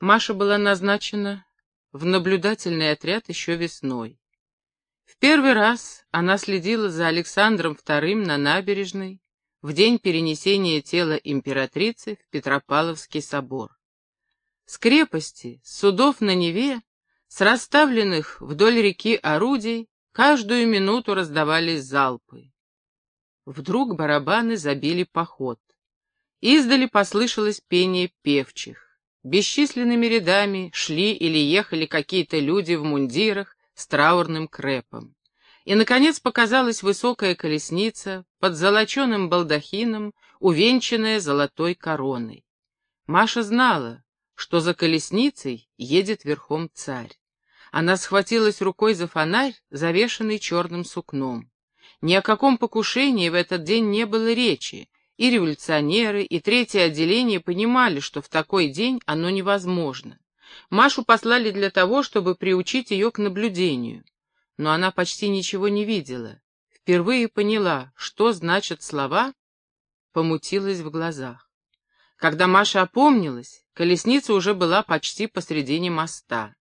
Маша была назначена в наблюдательный отряд еще весной. В первый раз она следила за Александром II на набережной в день перенесения тела императрицы в Петропавловский собор. С крепости, с судов на Неве, с расставленных вдоль реки орудий, каждую минуту раздавались залпы. Вдруг барабаны забили поход. Издали послышалось пение певчих. Бесчисленными рядами шли или ехали какие-то люди в мундирах с траурным крепом. И, наконец, показалась высокая колесница под золоченым балдахином, увенчанная золотой короной. Маша знала, что за колесницей едет верхом царь. Она схватилась рукой за фонарь, завешенный черным сукном. Ни о каком покушении в этот день не было речи, и революционеры, и третье отделение понимали, что в такой день оно невозможно. Машу послали для того, чтобы приучить ее к наблюдению. Но она почти ничего не видела. Впервые поняла, что значат слова, помутилась в глазах. Когда Маша опомнилась, колесница уже была почти посредине моста.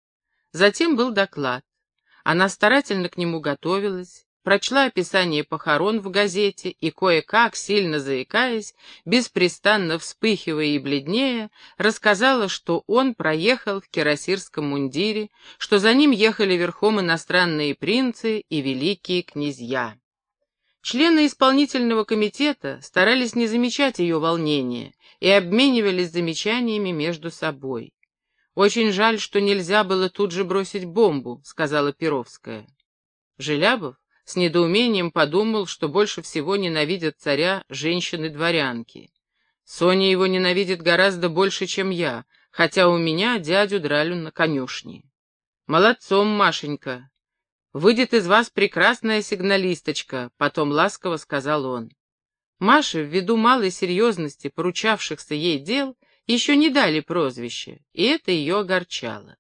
Затем был доклад. Она старательно к нему готовилась, прочла описание похорон в газете и кое-как, сильно заикаясь, беспрестанно вспыхивая и бледнее, рассказала, что он проехал в кирасирском мундире, что за ним ехали верхом иностранные принцы и великие князья. Члены исполнительного комитета старались не замечать ее волнения и обменивались замечаниями между собой. «Очень жаль, что нельзя было тут же бросить бомбу», — сказала Перовская. Желябов с недоумением подумал, что больше всего ненавидят царя женщины-дворянки. Соня его ненавидит гораздо больше, чем я, хотя у меня дядю дралю на конюшне. Молодцом, Машенька. Выйдет из вас прекрасная сигналисточка, потом ласково сказал он. Маше, ввиду малой серьезности поручавшихся ей дел, еще не дали прозвище, и это ее огорчало.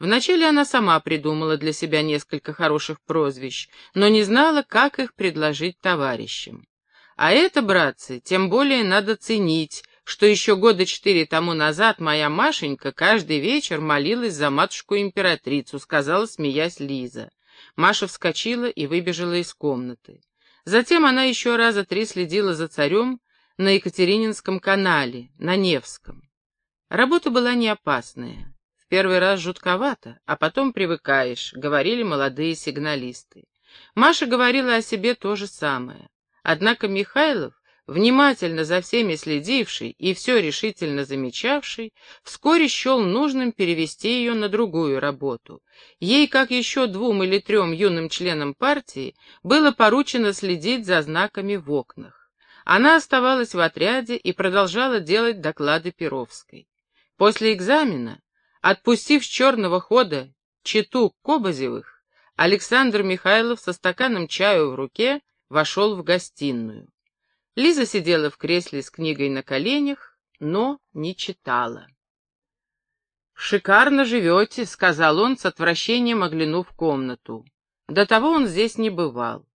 Вначале она сама придумала для себя несколько хороших прозвищ, но не знала, как их предложить товарищам. А это, братцы, тем более надо ценить, что еще года четыре тому назад моя Машенька каждый вечер молилась за матушку-императрицу, сказала, смеясь Лиза. Маша вскочила и выбежала из комнаты. Затем она еще раза три следила за царем на Екатерининском канале, на Невском. Работа была не опасная. Первый раз жутковато, а потом привыкаешь, говорили молодые сигналисты. Маша говорила о себе то же самое. Однако Михайлов, внимательно за всеми следивший и все решительно замечавший, вскоре счел нужным перевести ее на другую работу. Ей, как еще двум или трем юным членам партии, было поручено следить за знаками в окнах. Она оставалась в отряде и продолжала делать доклады Перовской. После экзамена Отпустив с черного хода читу Кобозевых, Александр Михайлов со стаканом чаю в руке вошел в гостиную. Лиза сидела в кресле с книгой на коленях, но не читала. «Шикарно живете», — сказал он с отвращением, оглянув комнату. До того он здесь не бывал.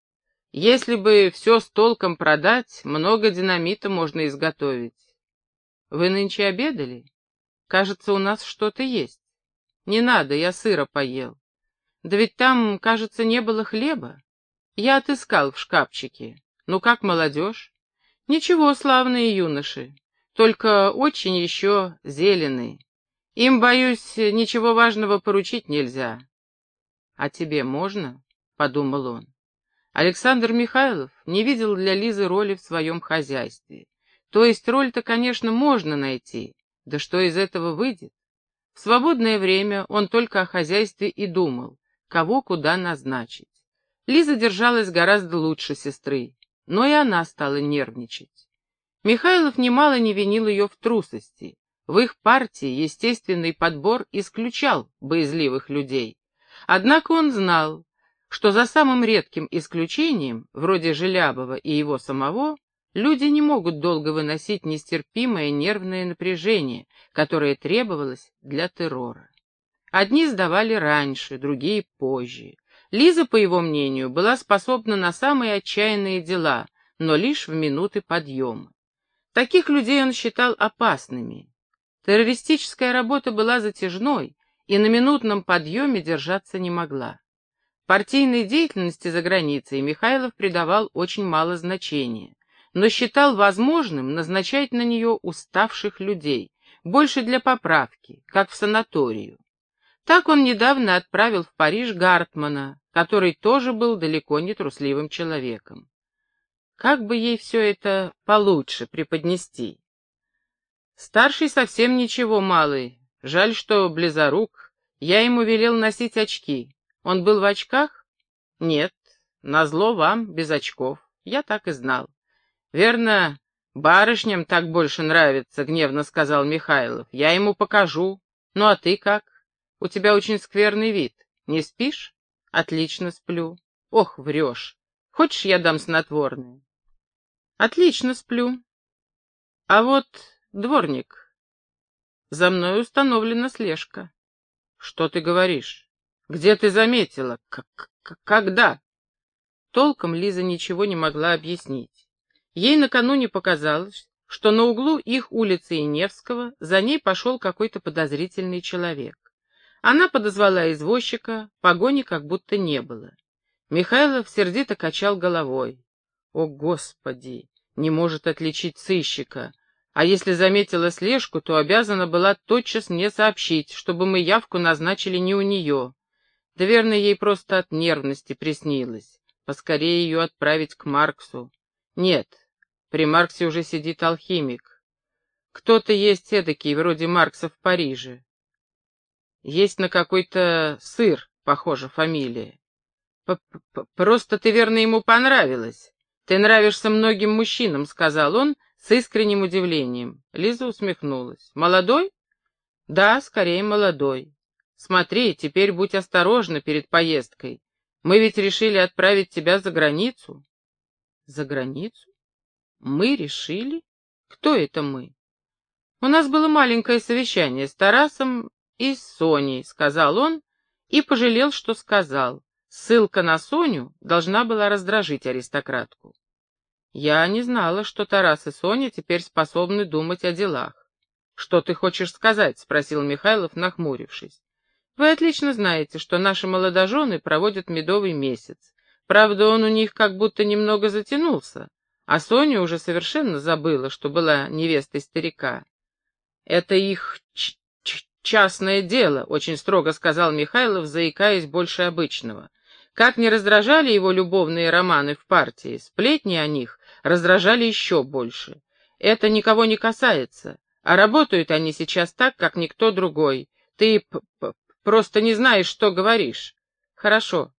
Если бы все с толком продать, много динамита можно изготовить. Вы нынче обедали? Кажется, у нас что-то есть. Не надо, я сыра поел. Да ведь там, кажется, не было хлеба. Я отыскал в шкафчике. Ну как молодежь? Ничего, славные юноши. Только очень еще зеленые. Им, боюсь, ничего важного поручить нельзя. А тебе можно? — подумал он. Александр Михайлов не видел для Лизы роли в своем хозяйстве. То есть роль-то, конечно, можно найти, да что из этого выйдет? В свободное время он только о хозяйстве и думал, кого куда назначить. Лиза держалась гораздо лучше сестры, но и она стала нервничать. Михайлов немало не винил ее в трусости. В их партии естественный подбор исключал боязливых людей. Однако он знал, что за самым редким исключением, вроде Желябова и его самого, Люди не могут долго выносить нестерпимое нервное напряжение, которое требовалось для террора. Одни сдавали раньше, другие позже. Лиза, по его мнению, была способна на самые отчаянные дела, но лишь в минуты подъема. Таких людей он считал опасными. Террористическая работа была затяжной и на минутном подъеме держаться не могла. Партийной деятельности за границей Михайлов придавал очень мало значения, но считал возможным назначать на нее уставших людей, больше для поправки, как в санаторию. Так он недавно отправил в Париж Гартмана, который тоже был далеко не трусливым человеком. Как бы ей все это получше преподнести? Старший совсем ничего, малый. Жаль, что близорук. Я ему велел носить очки. Он был в очках? Нет, назло вам, без очков. Я так и знал. Верно, барышням так больше нравится, гневно сказал Михайлов. Я ему покажу. Ну а ты как? У тебя очень скверный вид. Не спишь? Отлично сплю. Ох, врешь. Хочешь, я дам снотворное? Отлично сплю. А вот, дворник, за мной установлена слежка. Что ты говоришь? Где ты заметила? К -к Когда? Толком Лиза ничего не могла объяснить. Ей накануне показалось, что на углу их улицы и Невского за ней пошел какой-то подозрительный человек. Она подозвала извозчика, погони как будто не было. Михайлов сердито качал головой. О, Господи! Не может отличить сыщика. А если заметила слежку, то обязана была тотчас мне сообщить, чтобы мы явку назначили не у нее. Да верно, ей просто от нервности приснилось. Поскорее ее отправить к Марксу. Нет, при Марксе уже сидит алхимик. Кто-то есть эдакий, вроде Маркса в Париже. Есть на какой-то сыр, похоже, фамилия. П -п Просто ты, верно, ему понравилась. Ты нравишься многим мужчинам, сказал он с искренним удивлением. Лиза усмехнулась. Молодой? Да, скорее молодой. Смотри, теперь будь осторожна перед поездкой. Мы ведь решили отправить тебя за границу. За границу? Мы решили? Кто это мы? У нас было маленькое совещание с Тарасом и с Соней, сказал он, и пожалел, что сказал. Ссылка на Соню должна была раздражить аристократку. Я не знала, что Тарас и Соня теперь способны думать о делах. «Что ты хочешь сказать?» — спросил Михайлов, нахмурившись. Вы отлично знаете, что наши молодожены проводят медовый месяц. Правда, он у них как будто немного затянулся, а Соня уже совершенно забыла, что была невестой старика. Это их частное дело, очень строго сказал Михайлов, заикаясь больше обычного. Как не раздражали его любовные романы в партии, сплетни о них раздражали еще больше. Это никого не касается, а работают они сейчас так, как никто другой. Ты Просто не знаешь, что говоришь. Хорошо.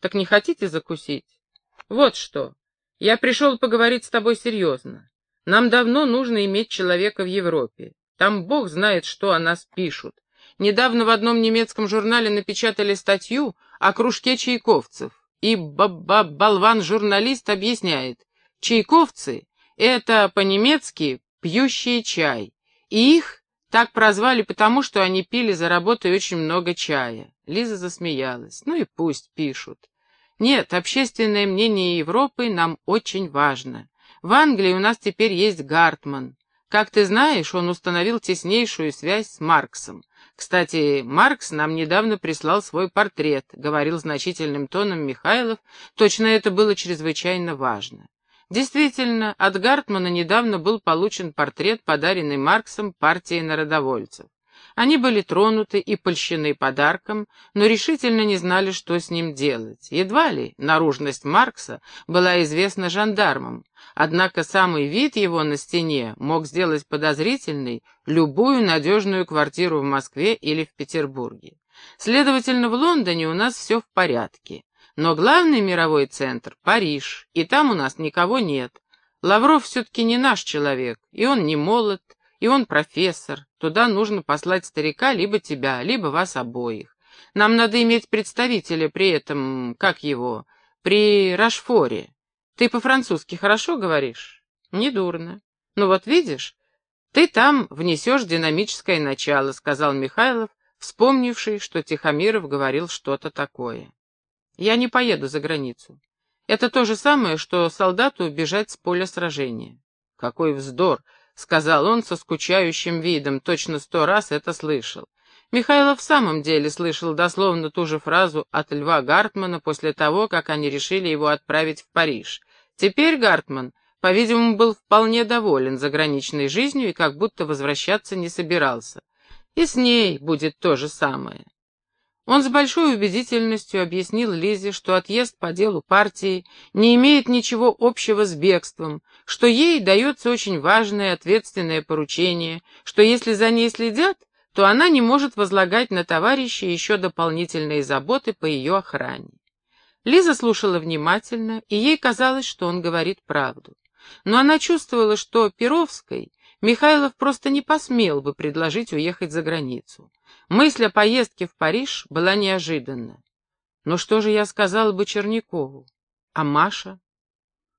Так не хотите закусить? Вот что. Я пришел поговорить с тобой серьезно. Нам давно нужно иметь человека в Европе. Там бог знает, что о нас пишут. Недавно в одном немецком журнале напечатали статью о кружке чайковцев. И болван-журналист объясняет, чайковцы — это по-немецки «пьющие чай», и их так прозвали потому, что они пили за работой очень много чая. Лиза засмеялась. Ну и пусть пишут. Нет, общественное мнение Европы нам очень важно. В Англии у нас теперь есть Гартман. Как ты знаешь, он установил теснейшую связь с Марксом. Кстати, Маркс нам недавно прислал свой портрет, говорил значительным тоном Михайлов, точно это было чрезвычайно важно. Действительно, от Гартмана недавно был получен портрет, подаренный Марксом партии народовольцев. Они были тронуты и польщены подарком, но решительно не знали, что с ним делать. Едва ли наружность Маркса была известна жандармам, однако самый вид его на стене мог сделать подозрительной любую надежную квартиру в Москве или в Петербурге. Следовательно, в Лондоне у нас все в порядке. Но главный мировой центр — Париж, и там у нас никого нет. Лавров все-таки не наш человек, и он не молод, и он профессор. Туда нужно послать старика либо тебя, либо вас обоих. Нам надо иметь представителя при этом, как его, при Рашфоре. Ты по-французски хорошо говоришь? Недурно. Ну вот видишь, ты там внесешь динамическое начало, сказал Михайлов, вспомнивший, что Тихомиров говорил что-то такое. Я не поеду за границу. Это то же самое, что солдату бежать с поля сражения. Какой вздор! Сказал он со скучающим видом, точно сто раз это слышал. Михайлов в самом деле слышал дословно ту же фразу от Льва Гартмана после того, как они решили его отправить в Париж. Теперь Гартман, по-видимому, был вполне доволен заграничной жизнью и как будто возвращаться не собирался. И с ней будет то же самое. Он с большой убедительностью объяснил Лизе, что отъезд по делу партии не имеет ничего общего с бегством, что ей дается очень важное ответственное поручение, что если за ней следят, то она не может возлагать на товарища еще дополнительные заботы по ее охране. Лиза слушала внимательно, и ей казалось, что он говорит правду. Но она чувствовала, что Перовской Михайлов просто не посмел бы предложить уехать за границу. Мысль о поездке в Париж была неожиданна. Но что же я сказала бы Чернякову? А Маша?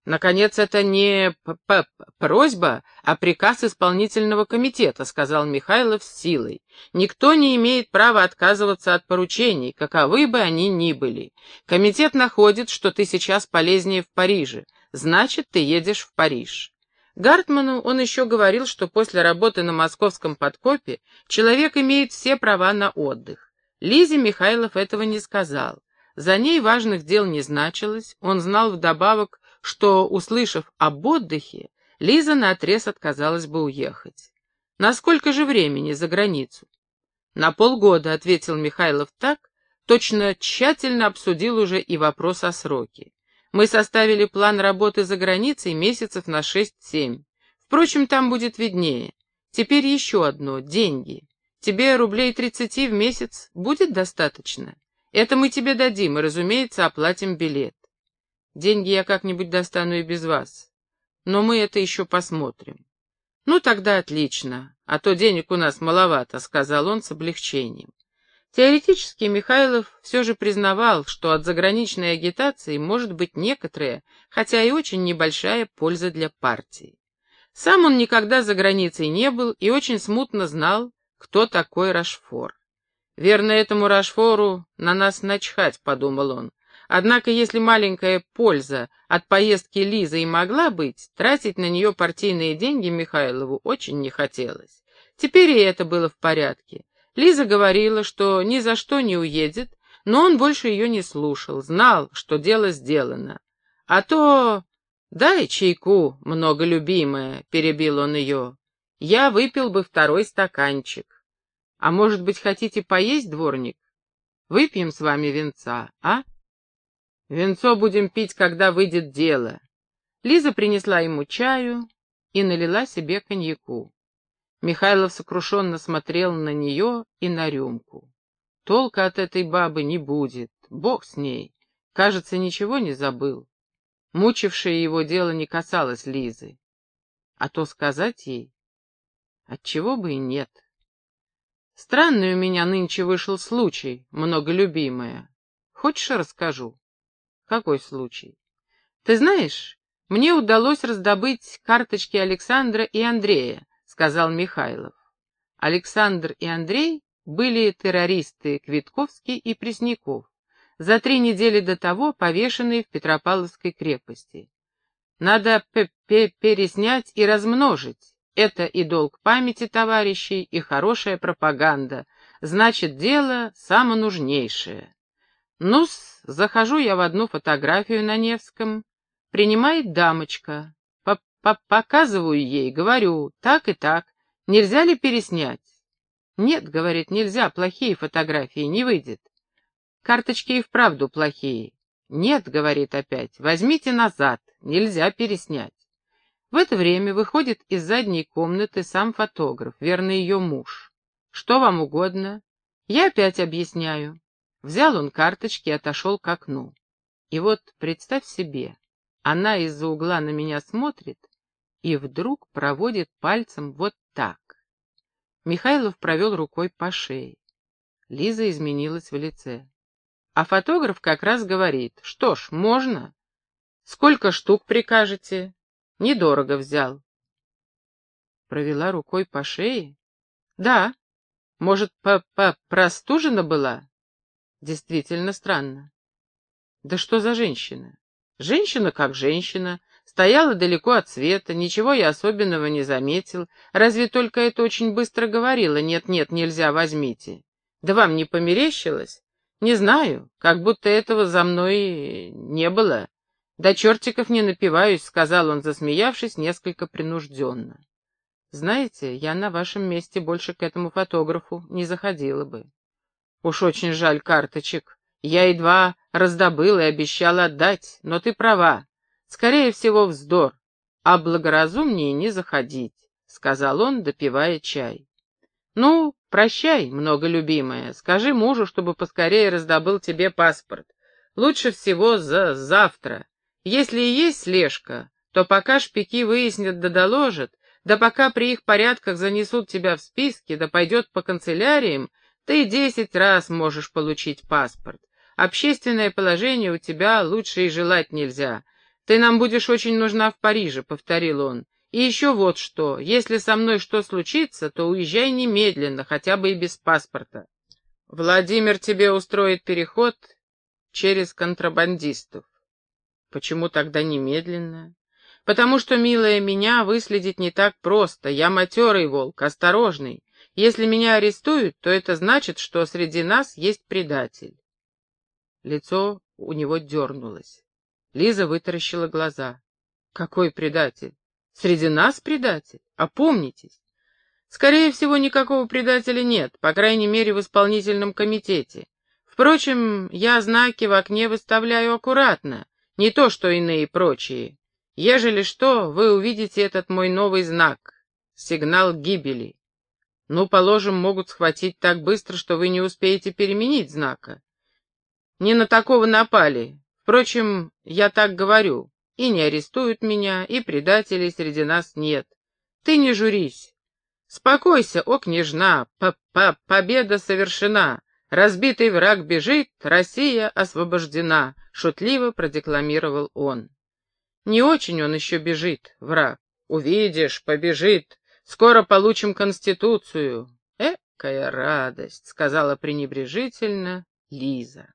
Наконец, это не п -п просьба, а приказ исполнительного комитета, сказал Михайлов с силой. Никто не имеет права отказываться от поручений, каковы бы они ни были. Комитет находит, что ты сейчас полезнее в Париже, значит, ты едешь в Париж. Гартману он еще говорил, что после работы на московском подкопе человек имеет все права на отдых. Лизе Михайлов этого не сказал. За ней важных дел не значилось, он знал вдобавок, что, услышав об отдыхе, Лиза наотрез отказалась бы уехать. «На сколько же времени за границу?» «На полгода», — ответил Михайлов так, точно тщательно обсудил уже и вопрос о сроке. Мы составили план работы за границей месяцев на шесть-семь. Впрочем, там будет виднее. Теперь еще одно — деньги. Тебе рублей тридцати в месяц будет достаточно? Это мы тебе дадим и, разумеется, оплатим билет. Деньги я как-нибудь достану и без вас. Но мы это еще посмотрим. Ну, тогда отлично, а то денег у нас маловато, — сказал он с облегчением. Теоретически Михайлов все же признавал, что от заграничной агитации может быть некоторая, хотя и очень небольшая польза для партии. Сам он никогда за границей не был и очень смутно знал, кто такой Рашфор. «Верно, этому Рашфору на нас начхать», — подумал он. Однако, если маленькая польза от поездки Лизы и могла быть, тратить на нее партийные деньги Михайлову очень не хотелось. Теперь и это было в порядке. Лиза говорила, что ни за что не уедет, но он больше ее не слушал, знал, что дело сделано. А то... «Дай чайку, многолюбимая», — перебил он ее. «Я выпил бы второй стаканчик. А может быть, хотите поесть, дворник? Выпьем с вами венца, а?» «Венцо будем пить, когда выйдет дело». Лиза принесла ему чаю и налила себе коньяку. Михайлов сокрушенно смотрел на нее и на рюмку. Толка от этой бабы не будет, бог с ней. Кажется, ничего не забыл. Мучившее его дело не касалось Лизы. А то сказать ей? Отчего бы и нет. Странный у меня нынче вышел случай, многолюбимая. Хочешь, расскажу? Какой случай? Ты знаешь, мне удалось раздобыть карточки Александра и Андрея сказал Михайлов. Александр и Андрей были террористы Квитковский и Пресняков, за три недели до того повешенные в Петропавловской крепости. Надо п -п переснять и размножить. Это и долг памяти товарищей, и хорошая пропаганда. Значит, дело самонужнейшее. Ну-с, захожу я в одну фотографию на Невском. Принимает дамочка, Показываю ей, говорю, так и так, нельзя ли переснять? Нет, говорит, нельзя, плохие фотографии, не выйдет. Карточки и вправду плохие. Нет, говорит опять, возьмите назад, нельзя переснять. В это время выходит из задней комнаты сам фотограф, верно ее муж. Что вам угодно? Я опять объясняю. Взял он карточки и отошел к окну. И вот представь себе, она из-за угла на меня смотрит, и вдруг проводит пальцем вот так. Михайлов провел рукой по шее. Лиза изменилась в лице. А фотограф как раз говорит, что ж, можно. Сколько штук прикажете? Недорого взял. Провела рукой по шее? Да. Может, по-по простужена была? Действительно странно. Да что за женщина? Женщина как женщина, Стояла далеко от света, ничего я особенного не заметил, разве только это очень быстро говорила «нет-нет, нельзя, возьмите». Да вам не померещилось? Не знаю, как будто этого за мной не было. До чертиков не напиваюсь, сказал он, засмеявшись, несколько принужденно. Знаете, я на вашем месте больше к этому фотографу не заходила бы. Уж очень жаль карточек. Я едва раздобыла и обещала отдать, но ты права. Скорее всего, вздор, а благоразумнее не заходить, — сказал он, допивая чай. Ну, прощай, многолюбимая, скажи мужу, чтобы поскорее раздобыл тебе паспорт. Лучше всего за завтра. Если и есть слежка, то пока шпики выяснят да доложат, да пока при их порядках занесут тебя в списки, да пойдет по канцеляриям, ты десять раз можешь получить паспорт. Общественное положение у тебя лучше и желать нельзя. Ты нам будешь очень нужна в Париже, — повторил он. И еще вот что, если со мной что случится, то уезжай немедленно, хотя бы и без паспорта. Владимир тебе устроит переход через контрабандистов. Почему тогда немедленно? Потому что, милая, меня выследить не так просто. Я матерый волк, осторожный. Если меня арестуют, то это значит, что среди нас есть предатель. Лицо у него дернулось. Лиза вытаращила глаза. Какой предатель? Среди нас предатель? Опомнитесь. Скорее всего, никакого предателя нет, по крайней мере, в исполнительном комитете. Впрочем, я знаки в окне выставляю аккуратно, не то что иные прочие. Ежели что, вы увидите этот мой новый знак — сигнал гибели. Ну, положим, могут схватить так быстро, что вы не успеете переменить знака. Не на такого напали, Впрочем, я так говорю, и не арестуют меня, и предателей среди нас нет. Ты не журись. Спокойся, о княжна, п -п победа совершена. Разбитый враг бежит, Россия освобождена, шутливо продекламировал он. Не очень он еще бежит, враг. Увидишь, побежит. Скоро получим Конституцию. Экая радость, сказала пренебрежительно Лиза.